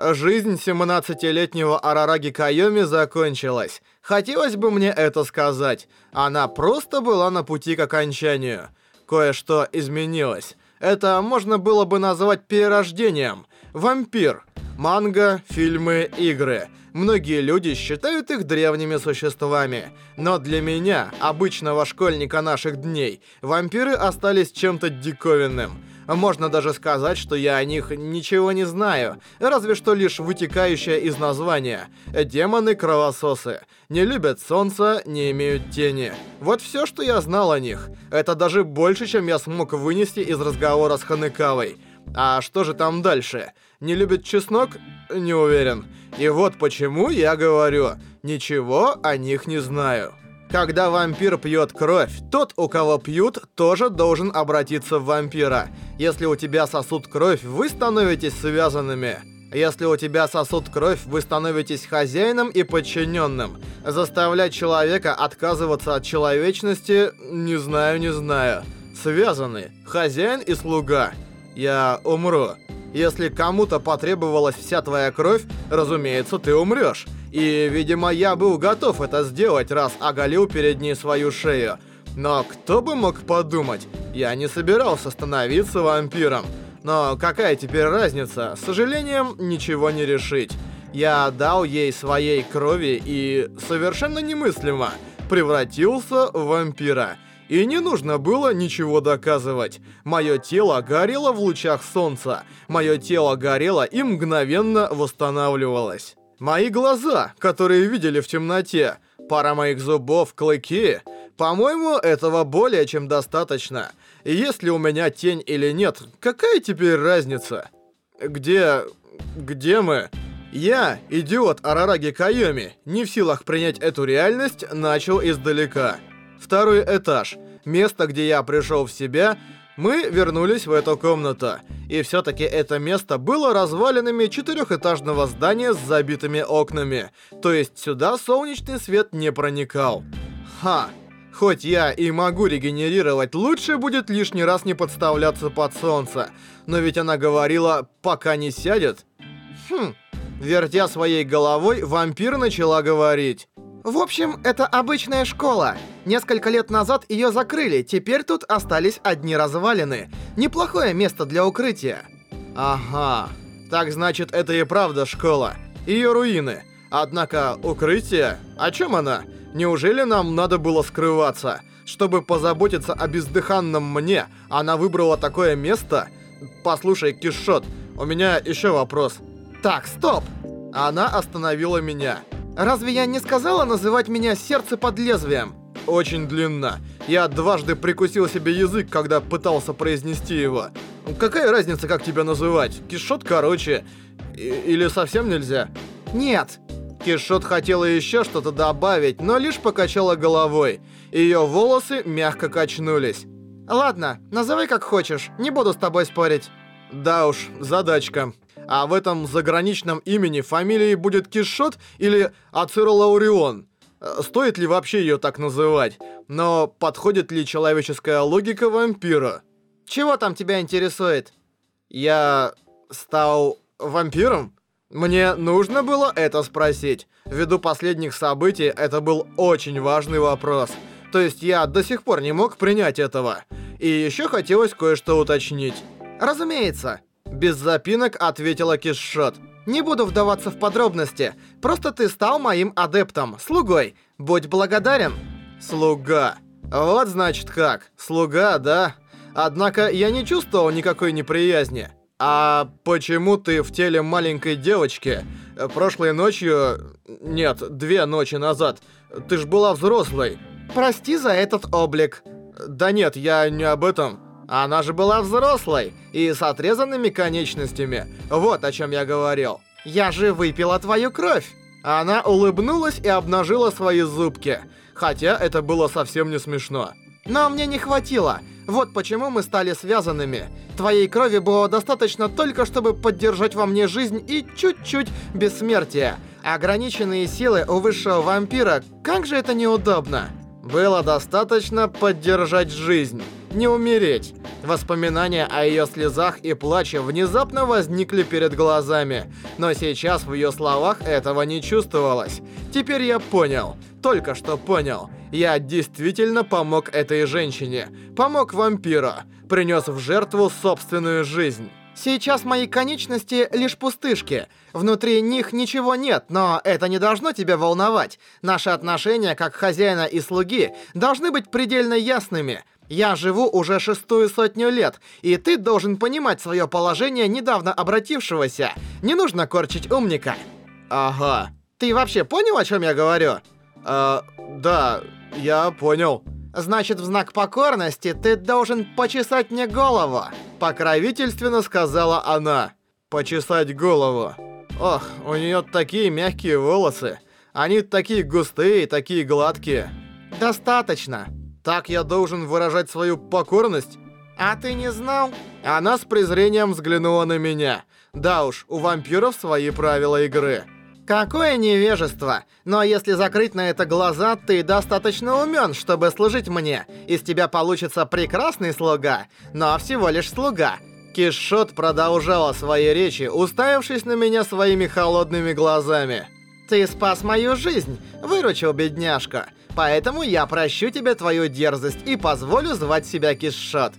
Жизнь 17-летнего Арараги Кайоми закончилась. Хотелось бы мне это сказать. Она просто была на пути к окончанию. Кое-что изменилось. Это можно было бы назвать перерождением. Вампир. Манга, фильмы, игры. Многие люди считают их древними существами. Но для меня, обычного школьника наших дней, вампиры остались чем-то диковинным. Можно даже сказать, что я о них ничего не знаю, разве что лишь вытекающее из названия. Демоны-кровососы. Не любят солнца, не имеют тени. Вот все, что я знал о них. Это даже больше, чем я смог вынести из разговора с Ханекавой. А что же там дальше? Не любит чеснок? Не уверен. И вот почему я говорю, ничего о них не знаю. Когда вампир пьет кровь, тот, у кого пьют, тоже должен обратиться в вампира. Если у тебя сосуд кровь, вы становитесь связанными. Если у тебя сосуд кровь, вы становитесь хозяином и подчиненным. Заставлять человека отказываться от человечности, не знаю, не знаю. Связаны. Хозяин и слуга. Я умру. Если кому-то потребовалась вся твоя кровь, разумеется, ты умрешь. И, видимо, я был готов это сделать, раз оголил перед ней свою шею. Но кто бы мог подумать, я не собирался становиться вампиром. Но какая теперь разница? С сожалением, ничего не решить. Я дал ей своей крови и, совершенно немыслимо, превратился в вампира. И не нужно было ничего доказывать. Мое тело горело в лучах солнца. Мое тело горело и мгновенно восстанавливалось. Мои глаза, которые видели в темноте, пара моих зубов, клыки. По-моему, этого более чем достаточно. И если у меня тень или нет, какая теперь разница? Где... где мы? Я, идиот Арараги Кайоми, не в силах принять эту реальность, начал издалека. Второй этаж. Место, где я пришел в себя, мы вернулись в эту комнату, и все-таки это место было развалинами четырехэтажного здания с забитыми окнами, то есть сюда солнечный свет не проникал. Ха! Хоть я и могу регенерировать, лучше будет лишний раз не подставляться под солнце. Но ведь она говорила, пока не сядет. Хм. Вертя своей головой, вампир начала говорить. В общем, это обычная школа. Несколько лет назад ее закрыли, теперь тут остались одни развалины. Неплохое место для укрытия. Ага. Так значит, это и правда школа. Ее руины. Однако, укрытие? О чем она? Неужели нам надо было скрываться? Чтобы позаботиться о бездыханном мне, она выбрала такое место? Послушай, Кишот, у меня еще вопрос. Так, стоп! Она остановила меня. Разве я не сказала называть меня сердце под лезвием? Очень длинно. Я дважды прикусил себе язык, когда пытался произнести его. Какая разница, как тебя называть? Кишот короче. И или совсем нельзя? Нет. Кишот хотела еще что-то добавить, но лишь покачала головой. Ее волосы мягко качнулись. Ладно, называй как хочешь, не буду с тобой спорить. Да уж, задачка. А в этом заграничном имени фамилией будет Кишот или Ациролаурион? Э, стоит ли вообще ее так называть? Но подходит ли человеческая логика вампира? Чего там тебя интересует? Я стал вампиром? Мне нужно было это спросить. Ввиду последних событий это был очень важный вопрос. То есть я до сих пор не мог принять этого. И еще хотелось кое-что уточнить. Разумеется. Без запинок ответила Кишот. Не буду вдаваться в подробности. Просто ты стал моим адептом, слугой. Будь благодарен. Слуга. Вот значит как. Слуга, да? Однако я не чувствовал никакой неприязни. А почему ты в теле маленькой девочки? Прошлой ночью... Нет, две ночи назад. Ты ж была взрослой. Прости за этот облик. Да нет, я не об этом. Она же была взрослой и с отрезанными конечностями. Вот о чем я говорил. Я же выпила твою кровь. Она улыбнулась и обнажила свои зубки. Хотя это было совсем не смешно. Но мне не хватило. Вот почему мы стали связанными. Твоей крови было достаточно только, чтобы поддержать во мне жизнь и чуть-чуть бессмертие. Ограниченные силы у высшего вампира, как же это неудобно. Было достаточно поддержать жизнь. Не умереть. Воспоминания о ее слезах и плаче внезапно возникли перед глазами, но сейчас в ее словах этого не чувствовалось. Теперь я понял, только что понял. Я действительно помог этой женщине, помог вампиру, принес в жертву собственную жизнь. Сейчас мои конечности лишь пустышки. Внутри них ничего нет, но это не должно тебя волновать. Наши отношения, как хозяина и слуги, должны быть предельно ясными. Я живу уже шестую сотню лет, и ты должен понимать свое положение недавно обратившегося. Не нужно корчить умника. Ага. Ты вообще понял, о чем я говорю? А, да, я понял. Значит, в знак покорности ты должен почесать мне голову. Покровительственно сказала она. Почесать голову. Ох, у нее такие мягкие волосы. Они такие густые, такие гладкие. Достаточно. Так я должен выражать свою покорность? А ты не знал? Она с презрением взглянула на меня. Да уж, у вампиров свои правила игры. Какое невежество! Но если закрыть на это глаза, ты достаточно умен, чтобы служить мне. Из тебя получится прекрасный слуга, но всего лишь слуга. Кишот продолжала свои речи, уставившись на меня своими холодными глазами. Ты спас мою жизнь, выручил бедняжка. Поэтому я прощу тебе твою дерзость и позволю звать себя Кишот.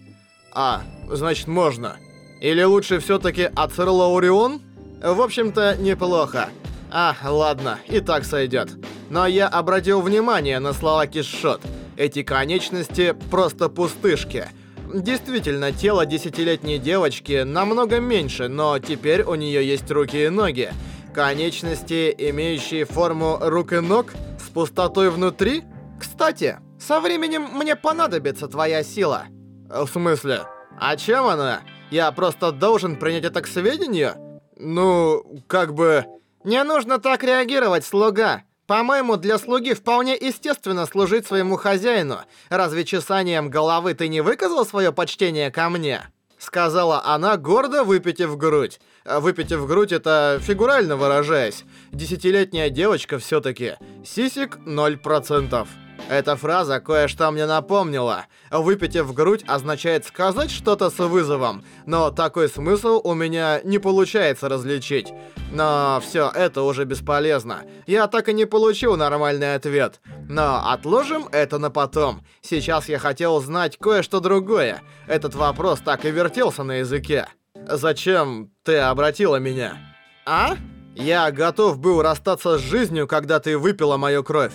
А, значит можно. Или лучше все-таки Ацерлаурион? В общем-то, неплохо. А, ладно, и так сойдет. Но я обратил внимание на слова Кишот. Эти конечности просто пустышки. Действительно, тело десятилетней девочки намного меньше, но теперь у нее есть руки и ноги. Конечности, имеющие форму рук и ног, с пустотой внутри? Кстати, со временем мне понадобится твоя сила. В смысле? А чем она? Я просто должен принять это к сведению? Ну, как бы... Не нужно так реагировать, слуга. По-моему, для слуги вполне естественно служить своему хозяину. Разве чесанием головы ты не выказал свое почтение ко мне?» Сказала она, гордо выпитив грудь. Выпитив грудь, это фигурально выражаясь. Десятилетняя девочка все-таки. Сисик 0%. Эта фраза кое-что мне напомнила. «Выпитив грудь» означает сказать что-то с вызовом, но такой смысл у меня не получается различить. Но все это уже бесполезно. Я так и не получил нормальный ответ. Но отложим это на потом. Сейчас я хотел узнать кое-что другое. Этот вопрос так и вертелся на языке. «Зачем ты обратила меня?» «А?» «Я готов был расстаться с жизнью, когда ты выпила мою кровь.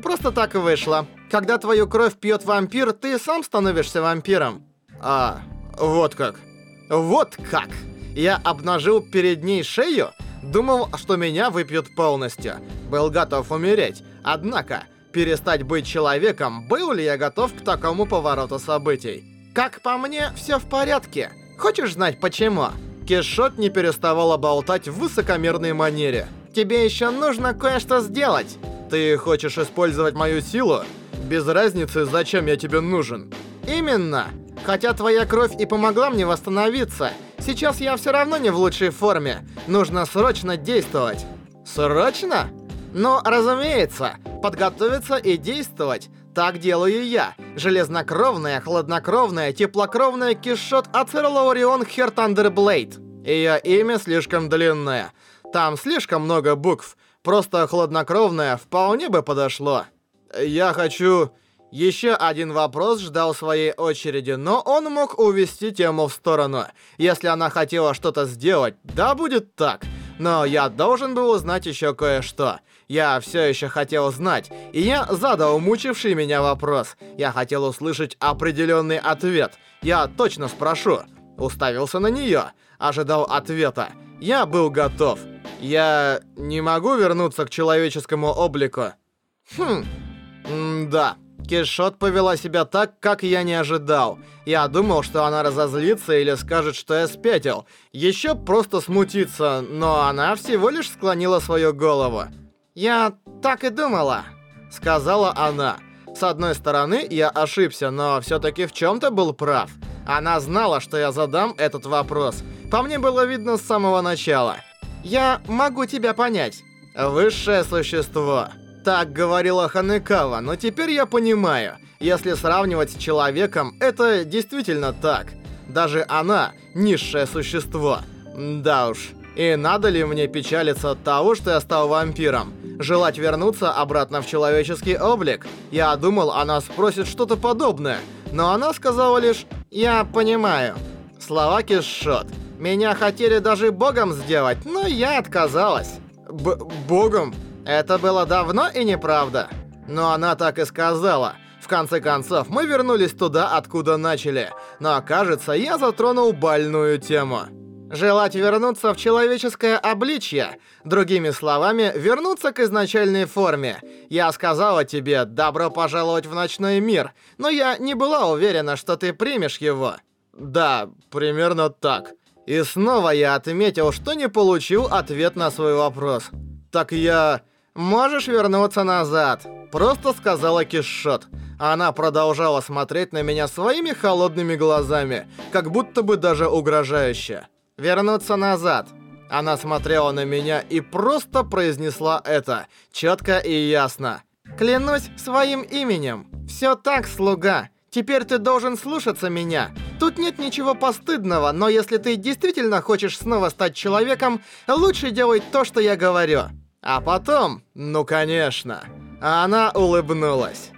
Просто так и вышло. Когда твою кровь пьет вампир, ты сам становишься вампиром. А, вот как. Вот как. Я обнажил перед ней шею, думал, что меня выпьют полностью. Был готов умереть. Однако, перестать быть человеком, был ли я готов к такому повороту событий? Как по мне, все в порядке. Хочешь знать почему? Кишот не переставала болтать в высокомерной манере. Тебе еще нужно кое-что сделать. Ты хочешь использовать мою силу? Без разницы, зачем я тебе нужен. Именно. Хотя твоя кровь и помогла мне восстановиться, сейчас я все равно не в лучшей форме. Нужно срочно действовать. Срочно? Ну, разумеется. Подготовиться и действовать. Так делаю я. Железнокровная, хладнокровная, теплокровная Кишот Ацерлаурион Хертандерблейд. Ее имя слишком длинное. Там слишком много букв. Просто хладнокровное вполне бы подошло. Я хочу... Еще один вопрос ждал своей очереди, но он мог увести тему в сторону. Если она хотела что-то сделать, да будет так. Но я должен был узнать еще кое-что. Я все еще хотел знать, и я задал мучивший меня вопрос. Я хотел услышать определенный ответ. Я точно спрошу. Уставился на нее, ожидал ответа. Я был готов. Я не могу вернуться к человеческому облику. Хм, М да. Кишот повела себя так, как я не ожидал. Я думал, что она разозлится или скажет, что я спятил. Еще просто смутится, но она всего лишь склонила свою голову. «Я так и думала», — сказала она. С одной стороны, я ошибся, но все-таки в чем-то был прав. Она знала, что я задам этот вопрос. По мне было видно с самого начала. «Я могу тебя понять». «Высшее существо». Так говорила Ханекава, но теперь я понимаю. Если сравнивать с человеком, это действительно так. Даже она — низшее существо. Да уж. И надо ли мне печалиться от того, что я стал вампиром? Желать вернуться обратно в человеческий облик? Я думал, она спросит что-то подобное. Но она сказала лишь «Я понимаю». Слова Кишот. Меня хотели даже богом сделать, но я отказалась. Б богом? Это было давно и неправда. Но она так и сказала. В конце концов, мы вернулись туда, откуда начали. Но, кажется, я затронул больную тему. Желать вернуться в человеческое обличье. Другими словами, вернуться к изначальной форме. Я сказала тебе «добро пожаловать в ночной мир», но я не была уверена, что ты примешь его. Да, примерно так. И снова я отметил, что не получил ответ на свой вопрос. Так я... «Можешь вернуться назад», — просто сказала Кишот. Она продолжала смотреть на меня своими холодными глазами, как будто бы даже угрожающе. «Вернуться назад». Она смотрела на меня и просто произнесла это, четко и ясно. «Клянусь своим именем. Все так, слуга. Теперь ты должен слушаться меня. Тут нет ничего постыдного, но если ты действительно хочешь снова стать человеком, лучше делай то, что я говорю». А потом, ну конечно, она улыбнулась.